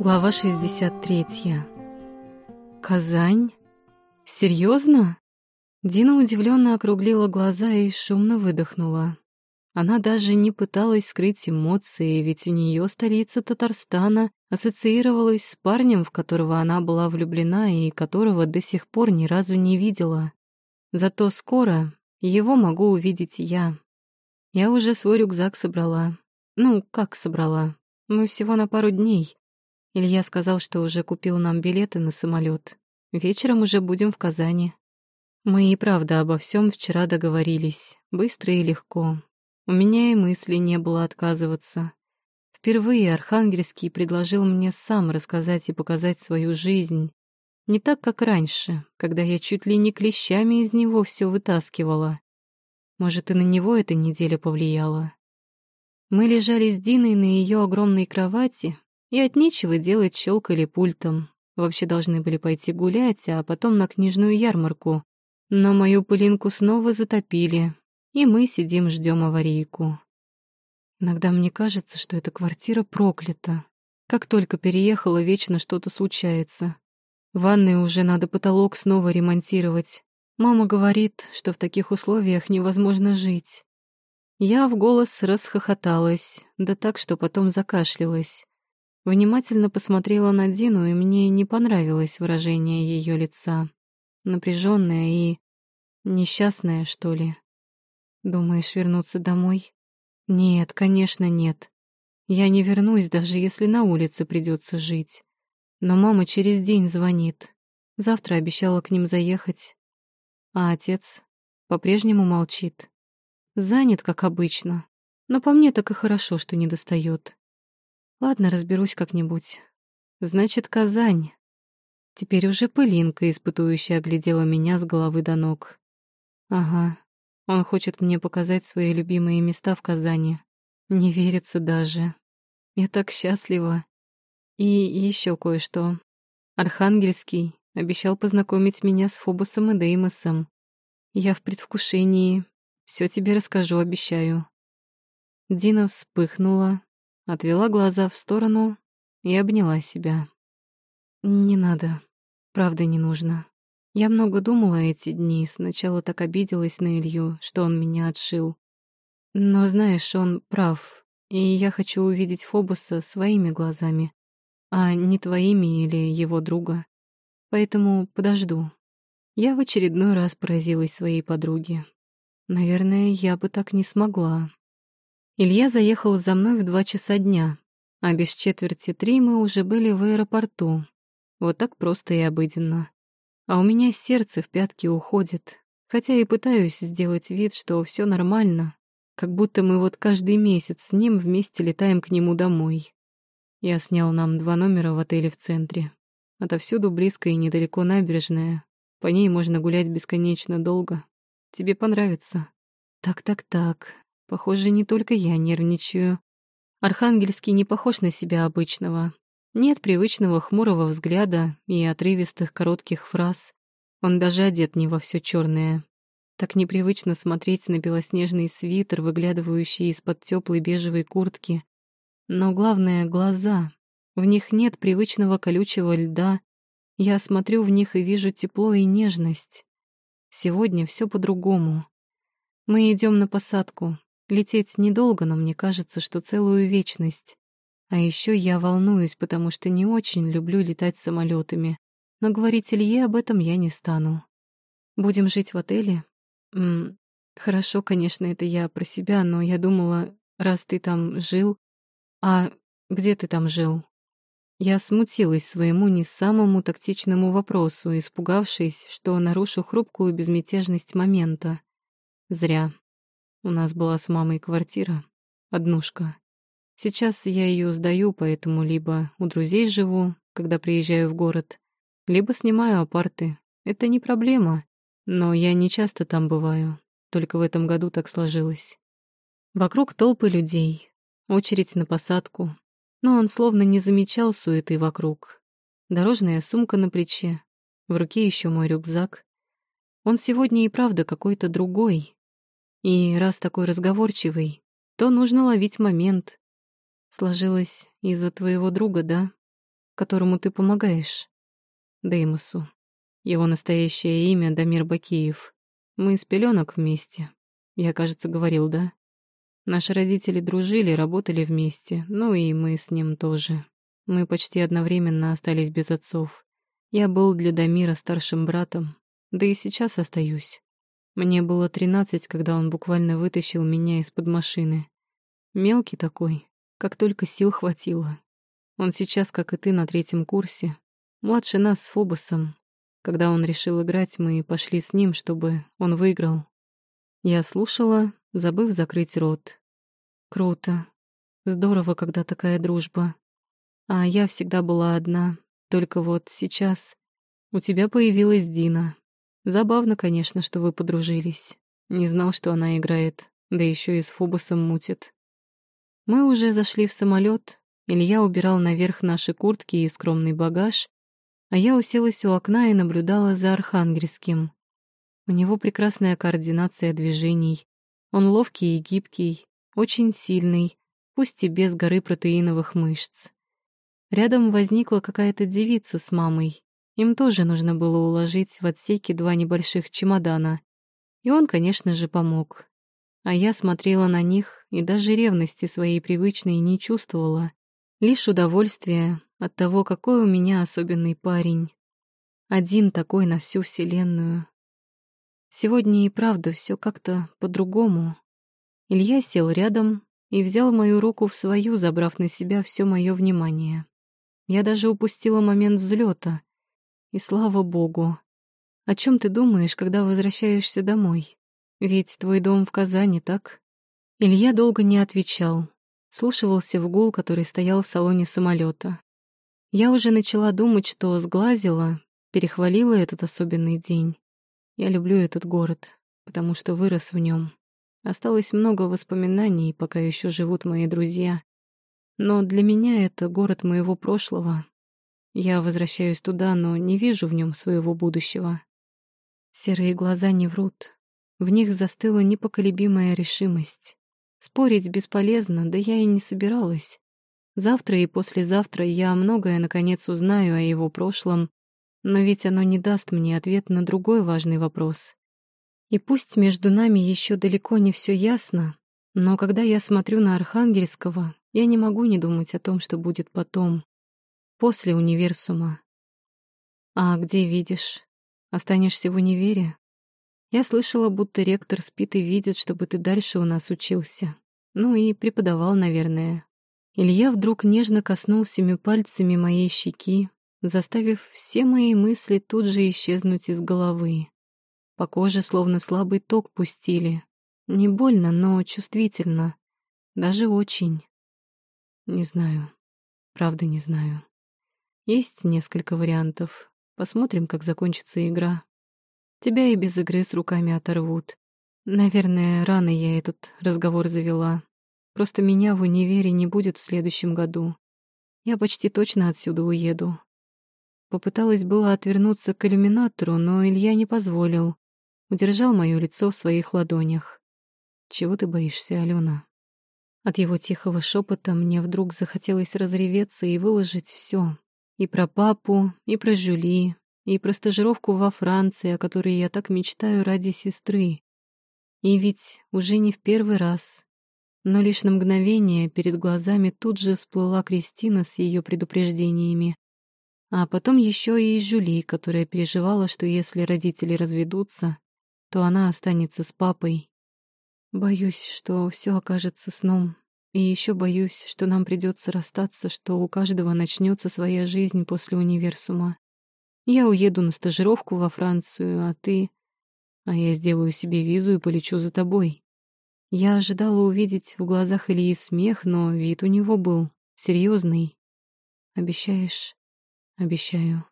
Глава 63. Казань? Серьезно? Дина удивленно округлила глаза и шумно выдохнула. Она даже не пыталась скрыть эмоции, ведь у нее столица Татарстана ассоциировалась с парнем, в которого она была влюблена и которого до сих пор ни разу не видела. Зато скоро его могу увидеть я. Я уже свой рюкзак собрала. Ну, как собрала? Мы всего на пару дней. Илья сказал, что уже купил нам билеты на самолет. Вечером уже будем в Казани. Мы и правда обо всем вчера договорились, быстро и легко. У меня и мысли не было отказываться. Впервые Архангельский предложил мне сам рассказать и показать свою жизнь. Не так, как раньше, когда я чуть ли не клещами из него все вытаскивала. Может, и на него эта неделя повлияла. Мы лежали с Диной на ее огромной кровати, и от нечего делать щелкали пультом. Вообще должны были пойти гулять, а потом на книжную ярмарку. Но мою пылинку снова затопили, и мы сидим ждем аварийку. Иногда мне кажется, что эта квартира проклята. Как только переехала, вечно что-то случается. В ванной уже надо потолок снова ремонтировать. Мама говорит, что в таких условиях невозможно жить. Я в голос расхохоталась, да так, что потом закашлялась. Внимательно посмотрела на Дину, и мне не понравилось выражение ее лица. Напряженное и несчастное, что ли. Думаешь вернуться домой? Нет, конечно, нет. Я не вернусь, даже если на улице придется жить. Но мама через день звонит. Завтра обещала к ним заехать. А отец по-прежнему молчит. Занят, как обычно. Но по мне так и хорошо, что не достает. Ладно, разберусь как-нибудь. Значит, Казань. Теперь уже пылинка, испытующая, оглядела меня с головы до ног. Ага, он хочет мне показать свои любимые места в Казани. Не верится даже. Я так счастлива. И еще кое-что. Архангельский обещал познакомить меня с Фобосом и Деймосом. Я в предвкушении. Все тебе расскажу, обещаю. Дина вспыхнула, отвела глаза в сторону и обняла себя. «Не надо. Правда, не нужно. Я много думала эти дни, сначала так обиделась на Илью, что он меня отшил. Но, знаешь, он прав, и я хочу увидеть Фобуса своими глазами, а не твоими или его друга. Поэтому подожду. Я в очередной раз поразилась своей подруге. Наверное, я бы так не смогла. Илья заехал за мной в два часа дня, а без четверти три мы уже были в аэропорту. Вот так просто и обыденно. А у меня сердце в пятки уходит, хотя и пытаюсь сделать вид, что все нормально, как будто мы вот каждый месяц с ним вместе летаем к нему домой. Я снял нам два номера в отеле в центре. Отовсюду близко и недалеко набережная. По ней можно гулять бесконечно долго. Тебе понравится. Так-так-так, Похоже, не только я нервничаю. Архангельский не похож на себя обычного. Нет привычного хмурого взгляда и отрывистых коротких фраз. Он даже одет не во все черное. Так непривычно смотреть на белоснежный свитер, выглядывающий из-под теплой бежевой куртки. Но главное — глаза. В них нет привычного колючего льда. Я смотрю в них и вижу тепло и нежность. Сегодня все по-другому. Мы идем на посадку. Лететь недолго, но мне кажется, что целую вечность. А еще я волнуюсь, потому что не очень люблю летать самолетами. Но говорить Илье об этом я не стану. Будем жить в отеле? М -м, хорошо, конечно, это я про себя, но я думала, раз ты там жил... А где ты там жил? Я смутилась своему не самому тактичному вопросу, испугавшись, что нарушу хрупкую безмятежность момента. Зря. У нас была с мамой квартира, однушка. Сейчас я ее сдаю, поэтому либо у друзей живу, когда приезжаю в город, либо снимаю апарты. Это не проблема, но я не часто там бываю, только в этом году так сложилось. Вокруг толпы людей, очередь на посадку, но он словно не замечал суеты вокруг. Дорожная сумка на плече, в руке еще мой рюкзак. Он сегодня и правда какой-то другой, и раз такой разговорчивый, то нужно ловить момент. Сложилось из-за твоего друга, да? которому ты помогаешь. Деймосу. Его настоящее имя Дамир Бакиев. Мы с пеленок вместе. Я, кажется, говорил, да? Наши родители дружили, работали вместе, ну и мы с ним тоже. Мы почти одновременно остались без отцов. Я был для Дамира старшим братом, да и сейчас остаюсь. Мне было тринадцать, когда он буквально вытащил меня из-под машины. Мелкий такой, как только сил хватило. Он сейчас, как и ты, на третьем курсе. Младше нас с Фобосом. Когда он решил играть, мы пошли с ним, чтобы он выиграл. Я слушала, забыв закрыть рот. Круто. Здорово, когда такая дружба. А я всегда была одна. Только вот сейчас у тебя появилась Дина. Забавно, конечно, что вы подружились. Не знал, что она играет, да еще и с Фобосом мутит. Мы уже зашли в самолет. Илья убирал наверх наши куртки и скромный багаж, а я уселась у окна и наблюдала за Архангельским. У него прекрасная координация движений. Он ловкий и гибкий, очень сильный, пусть и без горы протеиновых мышц. Рядом возникла какая-то девица с мамой, им тоже нужно было уложить в отсеке два небольших чемодана. И он, конечно же, помог. А я смотрела на них и даже ревности своей привычной не чувствовала. Лишь удовольствие от того, какой у меня особенный парень. Один такой на всю Вселенную. Сегодня и правда все как-то по-другому. Илья сел рядом и взял мою руку в свою, забрав на себя все мое внимание. Я даже упустила момент взлета, и слава богу. О чем ты думаешь, когда возвращаешься домой? Ведь твой дом в Казани, так? Илья долго не отвечал. Слушивался в гул, который стоял в салоне самолета. Я уже начала думать, что сглазила, перехвалила этот особенный день. Я люблю этот город, потому что вырос в нем. Осталось много воспоминаний, пока еще живут мои друзья. Но для меня это город моего прошлого, я возвращаюсь туда, но не вижу в нем своего будущего. Серые глаза не врут. В них застыла непоколебимая решимость. Спорить бесполезно, да я и не собиралась. Завтра и послезавтра я многое наконец узнаю о его прошлом, но ведь оно не даст мне ответ на другой важный вопрос. И пусть между нами еще далеко не все ясно, но когда я смотрю на Архангельского, я не могу не думать о том, что будет потом после универсума. А где видишь? Останешься в универе? Я слышала, будто ректор спит и видит, чтобы ты дальше у нас учился. Ну и преподавал, наверное. Илья вдруг нежно коснулся пальцами моей щеки, заставив все мои мысли тут же исчезнуть из головы. По коже словно слабый ток пустили. Не больно, но чувствительно. Даже очень. Не знаю. Правда, не знаю. Есть несколько вариантов. Посмотрим, как закончится игра. Тебя и без игры с руками оторвут. Наверное, рано я этот разговор завела. Просто меня в универе не будет в следующем году. Я почти точно отсюда уеду. Попыталась было отвернуться к иллюминатору, но Илья не позволил. Удержал моё лицо в своих ладонях. «Чего ты боишься, Алена?» От его тихого шепота мне вдруг захотелось разреветься и выложить все, и про папу, и про Жюли, и про стажировку во Франции, о которой я так мечтаю ради сестры. И ведь уже не в первый раз. Но лишь на мгновение перед глазами тут же всплыла Кристина с ее предупреждениями. А потом еще и Жюли, которая переживала, что если родители разведутся, то она останется с папой. Боюсь, что все окажется сном, и еще боюсь, что нам придется расстаться, что у каждого начнется своя жизнь после универсума. Я уеду на стажировку во Францию, а ты... А я сделаю себе визу и полечу за тобой. Я ожидала увидеть в глазах Ильи смех, но вид у него был серьезный. Обещаешь? Обещаю.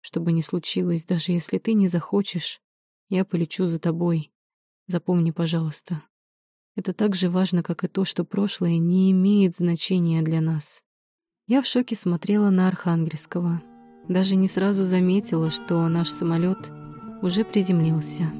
Что бы ни случилось, даже если ты не захочешь, я полечу за тобой. Запомни, пожалуйста. Это так же важно, как и то, что прошлое не имеет значения для нас. Я в шоке смотрела на Архангельского. Даже не сразу заметила, что наш самолет уже приземлился.